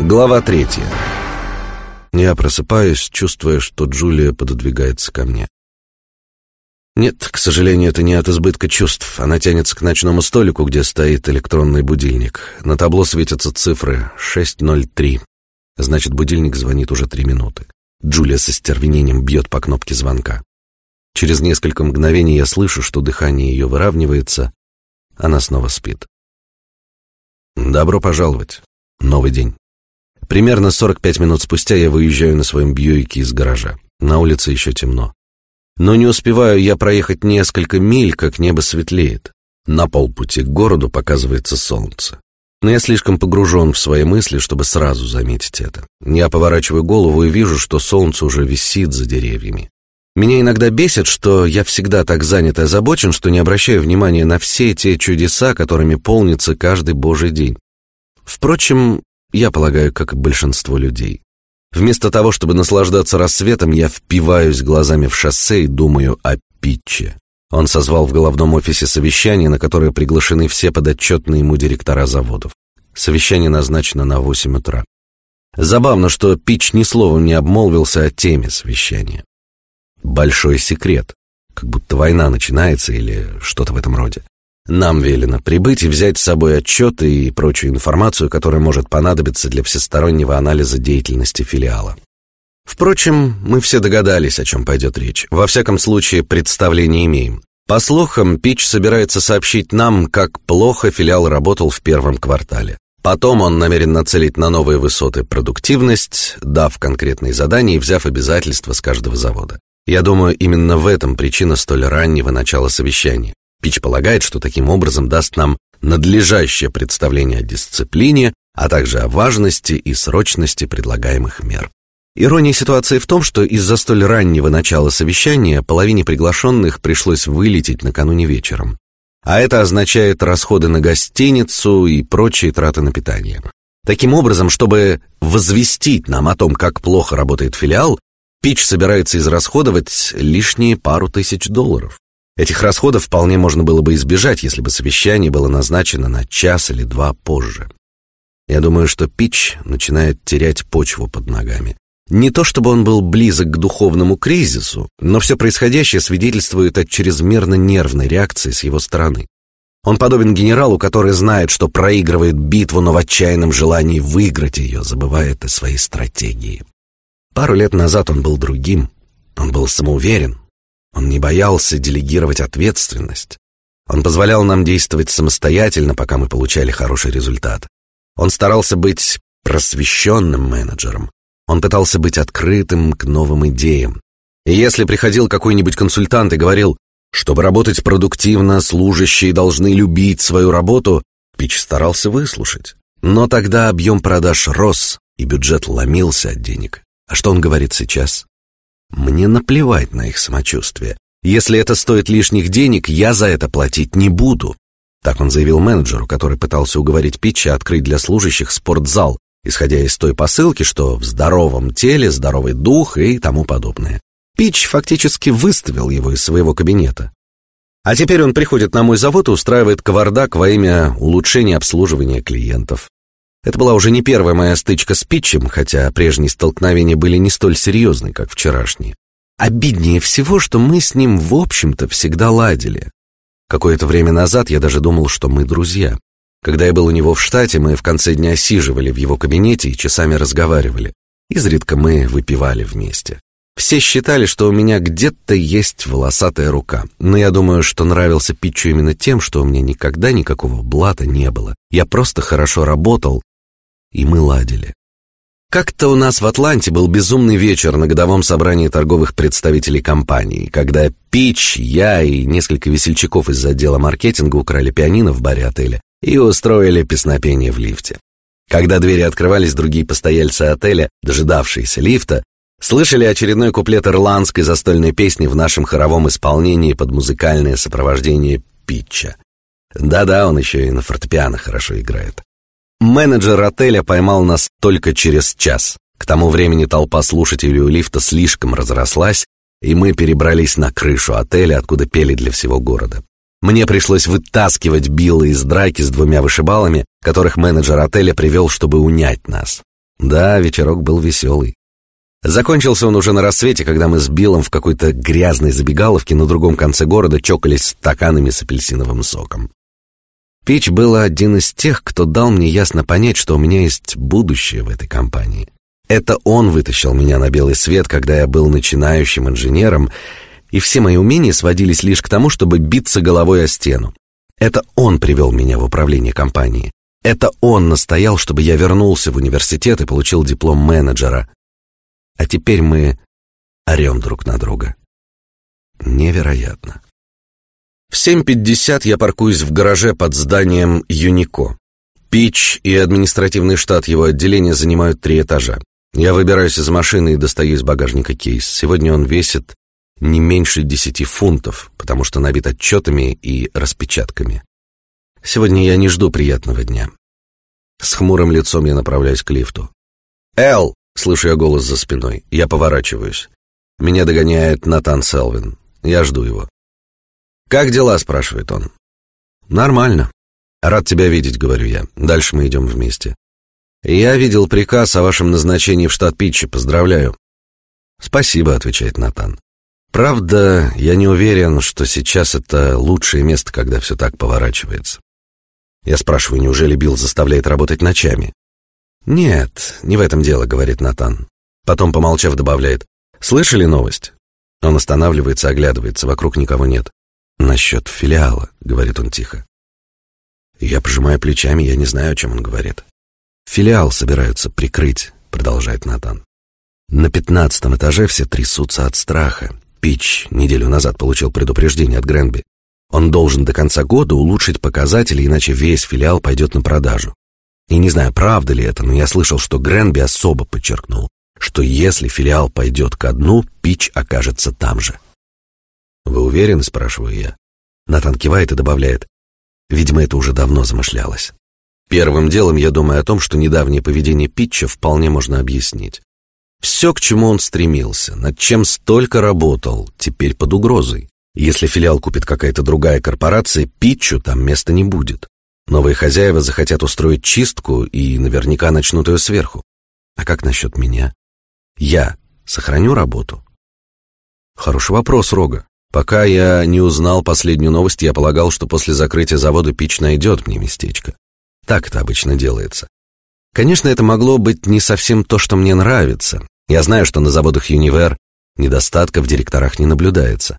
Глава третья. Я просыпаюсь, чувствуя, что Джулия пододвигается ко мне. Нет, к сожалению, это не от избытка чувств. Она тянется к ночному столику, где стоит электронный будильник. На табло светятся цифры 6.03. Значит, будильник звонит уже три минуты. Джулия со стервенением бьет по кнопке звонка. Через несколько мгновений я слышу, что дыхание ее выравнивается. Она снова спит. Добро пожаловать. Новый день. Примерно 45 минут спустя я выезжаю на своем Бьюике из гаража. На улице еще темно. Но не успеваю я проехать несколько миль, как небо светлеет. На полпути к городу показывается солнце. Но я слишком погружен в свои мысли, чтобы сразу заметить это. Я поворачиваю голову и вижу, что солнце уже висит за деревьями. Меня иногда бесит, что я всегда так занят и озабочен, что не обращаю внимания на все те чудеса, которыми полнится каждый божий день. Впрочем, я полагаю, как и большинство людей. Вместо того, чтобы наслаждаться рассветом, я впиваюсь глазами в шоссе и думаю о Питче. Он созвал в головном офисе совещание, на которое приглашены все подотчетные ему директора заводов. Совещание назначено на восемь утра. Забавно, что Питч ни словом не обмолвился о теме совещания. Большой секрет, как будто война начинается или что-то в этом роде. Нам велено прибыть и взять с собой отчеты и прочую информацию, которая может понадобиться для всестороннего анализа деятельности филиала. Впрочем, мы все догадались, о чем пойдет речь. Во всяком случае, представления имеем. По слухам, Пич собирается сообщить нам, как плохо филиал работал в первом квартале. Потом он намерен нацелить на новые высоты продуктивность, дав конкретные задания и взяв обязательства с каждого завода. Я думаю, именно в этом причина столь раннего начала совещания. Пич полагает, что таким образом даст нам надлежащее представление о дисциплине, а также о важности и срочности предлагаемых мер. Ирония ситуации в том, что из-за столь раннего начала совещания половине приглашенных пришлось вылететь накануне вечером. А это означает расходы на гостиницу и прочие траты на питание. Таким образом, чтобы возвестить нам о том, как плохо работает филиал, Пич собирается израсходовать лишние пару тысяч долларов. Этих расходов вполне можно было бы избежать, если бы совещание было назначено на час или два позже. Я думаю, что Пич начинает терять почву под ногами. Не то чтобы он был близок к духовному кризису, но все происходящее свидетельствует о чрезмерно нервной реакции с его стороны. Он подобен генералу, который знает, что проигрывает битву, но в отчаянном желании выиграть ее забывает о своей стратегии. Пару лет назад он был другим. Он был самоуверен, он не боялся делегировать ответственность. Он позволял нам действовать самостоятельно, пока мы получали хороший результат. Он старался быть просвещенным менеджером. Он пытался быть открытым к новым идеям. И если приходил какой-нибудь консультант и говорил, чтобы работать продуктивно, служащие должны любить свою работу, Пич старался выслушать. Но тогда объем продаж рос, и бюджет ломился от денег. А что он говорит сейчас? Мне наплевать на их самочувствие. Если это стоит лишних денег, я за это платить не буду. Так он заявил менеджеру, который пытался уговорить Питча открыть для служащих спортзал, исходя из той посылки, что в здоровом теле здоровый дух и тому подобное. Питч фактически выставил его из своего кабинета. А теперь он приходит на мой завод и устраивает кавардак во имя улучшения обслуживания клиентов. Это была уже не первая моя стычка с Питчем, хотя прежние столкновения были не столь серьезны, как вчерашние. Обиднее всего, что мы с ним, в общем-то, всегда ладили. Какое-то время назад я даже думал, что мы друзья. Когда я был у него в штате, мы в конце дня сиживали в его кабинете и часами разговаривали. Изредка мы выпивали вместе. Все считали, что у меня где-то есть волосатая рука, но я думаю, что нравился Питчу именно тем, что у меня никогда никакого блата не было. Я просто хорошо работал и мы ладили. Как-то у нас в Атланте был безумный вечер на годовом собрании торговых представителей компании, когда Пич, я и несколько весельчаков из отдела маркетинга украли пианино в баре отеля и устроили песнопение в лифте. Когда двери открывались, другие постояльцы отеля, дожидавшиеся лифта, слышали очередной куплет ирландской застольной песни в нашем хоровом исполнении под музыкальное сопровождение Питча. Да-да, он еще и на фортепиано хорошо играет. Менеджер отеля поймал нас только через час. К тому времени толпа слушателей у лифта слишком разрослась, и мы перебрались на крышу отеля, откуда пели для всего города. Мне пришлось вытаскивать Билла из драки с двумя вышибалами, которых менеджер отеля привел, чтобы унять нас. Да, вечерок был веселый. Закончился он уже на рассвете, когда мы с Биллом в какой-то грязной забегаловке на другом конце города чокались стаканами с апельсиновым соком. Пич был один из тех, кто дал мне ясно понять, что у меня есть будущее в этой компании. Это он вытащил меня на белый свет, когда я был начинающим инженером, и все мои умения сводились лишь к тому, чтобы биться головой о стену. Это он привел меня в управление компанией. Это он настоял, чтобы я вернулся в университет и получил диплом менеджера. А теперь мы орем друг на друга. Невероятно. В 7.50 я паркуюсь в гараже под зданием Юнико. Пич и административный штат его отделения занимают три этажа. Я выбираюсь из машины и достаю из багажника кейс. Сегодня он весит не меньше десяти фунтов, потому что набит отчетами и распечатками. Сегодня я не жду приятного дня. С хмурым лицом я направляюсь к лифту. «Эл!» — слышу я голос за спиной. Я поворачиваюсь. Меня догоняет Натан Селвин. Я жду его. «Как дела?» — спрашивает он. «Нормально. Рад тебя видеть», — говорю я. Дальше мы идем вместе. «Я видел приказ о вашем назначении в штат Питчи. Поздравляю». «Спасибо», — отвечает Натан. «Правда, я не уверен, что сейчас это лучшее место, когда все так поворачивается». Я спрашиваю, неужели Билл заставляет работать ночами? «Нет, не в этом дело», — говорит Натан. Потом, помолчав, добавляет. «Слышали новость?» Он останавливается, оглядывается, вокруг никого нет. «Насчет филиала», — говорит он тихо. Я пожимаю плечами, я не знаю, о чем он говорит. «Филиал собираются прикрыть», — продолжает Натан. На пятнадцатом этаже все трясутся от страха. Пич неделю назад получил предупреждение от Гренби. Он должен до конца года улучшить показатели, иначе весь филиал пойдет на продажу. И не знаю, правда ли это, но я слышал, что Гренби особо подчеркнул, что если филиал пойдет ко дну, Пич окажется там же. «Вы уверены?» — спрашиваю я. Натан кивает и добавляет. Видимо, это уже давно замышлялось. Первым делом я думаю о том, что недавнее поведение Питча вполне можно объяснить. Все, к чему он стремился, над чем столько работал, теперь под угрозой. Если филиал купит какая-то другая корпорация, Питчу там места не будет. Новые хозяева захотят устроить чистку и наверняка начнут ее сверху. А как насчет меня? Я сохраню работу? Хороший вопрос, Рога. Пока я не узнал последнюю новость, я полагал, что после закрытия завода Пич найдет мне местечко. Так это обычно делается. Конечно, это могло быть не совсем то, что мне нравится. Я знаю, что на заводах Юнивер недостатка в директорах не наблюдается.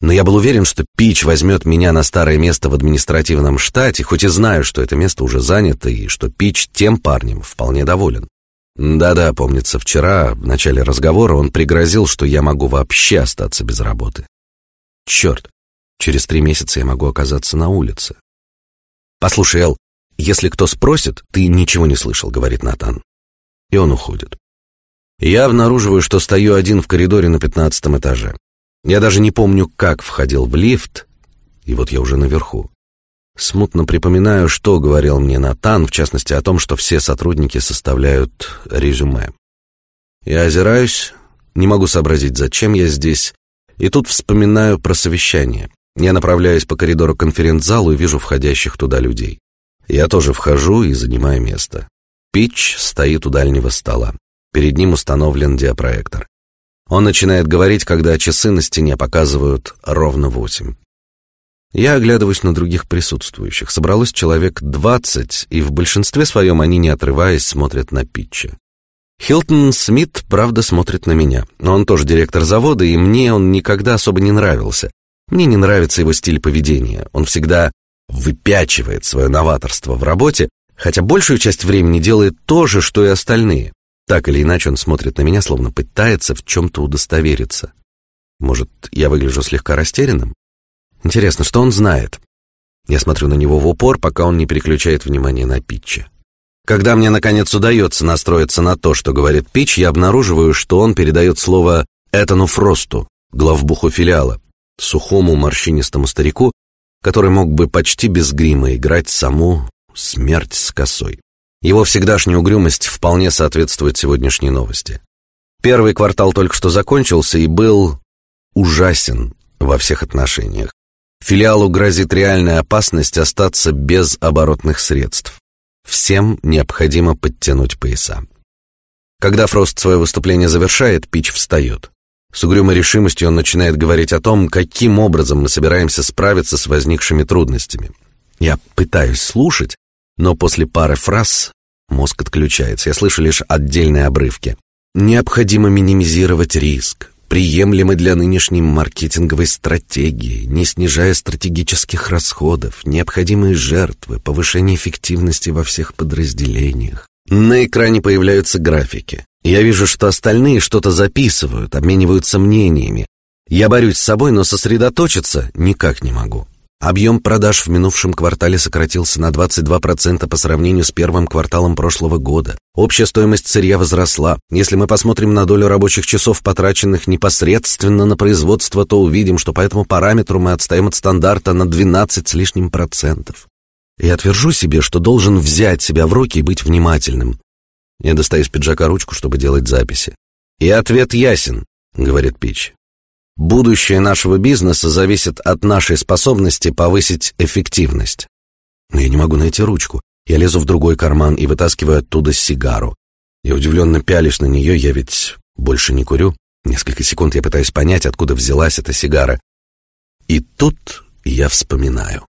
Но я был уверен, что Пич возьмет меня на старое место в административном штате, хоть и знаю, что это место уже занято и что Пич тем парнем вполне доволен. Да-да, помнится, вчера, в начале разговора, он пригрозил, что я могу вообще остаться без работы. Черт, через три месяца я могу оказаться на улице. Послушай, Эл, если кто спросит, ты ничего не слышал, говорит Натан. И он уходит. Я обнаруживаю, что стою один в коридоре на пятнадцатом этаже. Я даже не помню, как входил в лифт, и вот я уже наверху. Смутно припоминаю, что говорил мне Натан, в частности о том, что все сотрудники составляют резюме. Я озираюсь, не могу сообразить, зачем я здесь, и тут вспоминаю про совещание. Я направляюсь по коридору конференц-залу и вижу входящих туда людей. Я тоже вхожу и занимаю место. Питч стоит у дальнего стола. Перед ним установлен диапроектор. Он начинает говорить, когда часы на стене показывают ровно восемь. Я оглядываюсь на других присутствующих. Собралось человек двадцать, и в большинстве своем они, не отрываясь, смотрят на Питча. Хилтон Смит, правда, смотрит на меня. Он тоже директор завода, и мне он никогда особо не нравился. Мне не нравится его стиль поведения. Он всегда выпячивает свое новаторство в работе, хотя большую часть времени делает то же, что и остальные. Так или иначе он смотрит на меня, словно пытается в чем-то удостовериться. Может, я выгляжу слегка растерянным? Интересно, что он знает? Я смотрю на него в упор, пока он не переключает внимание на Питча. Когда мне, наконец, удается настроиться на то, что говорит Питч, я обнаруживаю, что он передает слово Этану Фросту, главбуху филиала, сухому морщинистому старику, который мог бы почти без грима играть саму смерть с косой. Его всегдашняя угрюмость вполне соответствует сегодняшней новости. Первый квартал только что закончился и был ужасен во всех отношениях. Филиалу грозит реальная опасность остаться без оборотных средств. Всем необходимо подтянуть пояса. Когда Фрост свое выступление завершает, Пич встает. С угрюмой решимостью он начинает говорить о том, каким образом мы собираемся справиться с возникшими трудностями. Я пытаюсь слушать, но после пары фраз мозг отключается. Я слышу лишь отдельные обрывки. Необходимо минимизировать риск, приемлемый для нынешней маркетинговой стратегии, не снижая стратегических расходов, необходимые жертвы, повышение эффективности во всех подразделениях. На экране появляются графики. Я вижу, что остальные что-то записывают, обмениваются мнениями. Я борюсь с собой, но сосредоточиться никак не могу. Объем продаж в минувшем квартале сократился на 22% по сравнению с первым кварталом прошлого года. Общая стоимость сырья возросла. Если мы посмотрим на долю рабочих часов, потраченных непосредственно на производство, то увидим, что по этому параметру мы отстаем от стандарта на 12 с лишним процентов. Я отвержу себе, что должен взять себя в руки и быть внимательным. Я достаю из пиджака ручку, чтобы делать записи. И ответ ясен, говорит Пич. Будущее нашего бизнеса зависит от нашей способности повысить эффективность. Но я не могу найти ручку. Я лезу в другой карман и вытаскиваю оттуда сигару. Я удивленно пялюсь на нее, я ведь больше не курю. Несколько секунд я пытаюсь понять, откуда взялась эта сигара. И тут я вспоминаю.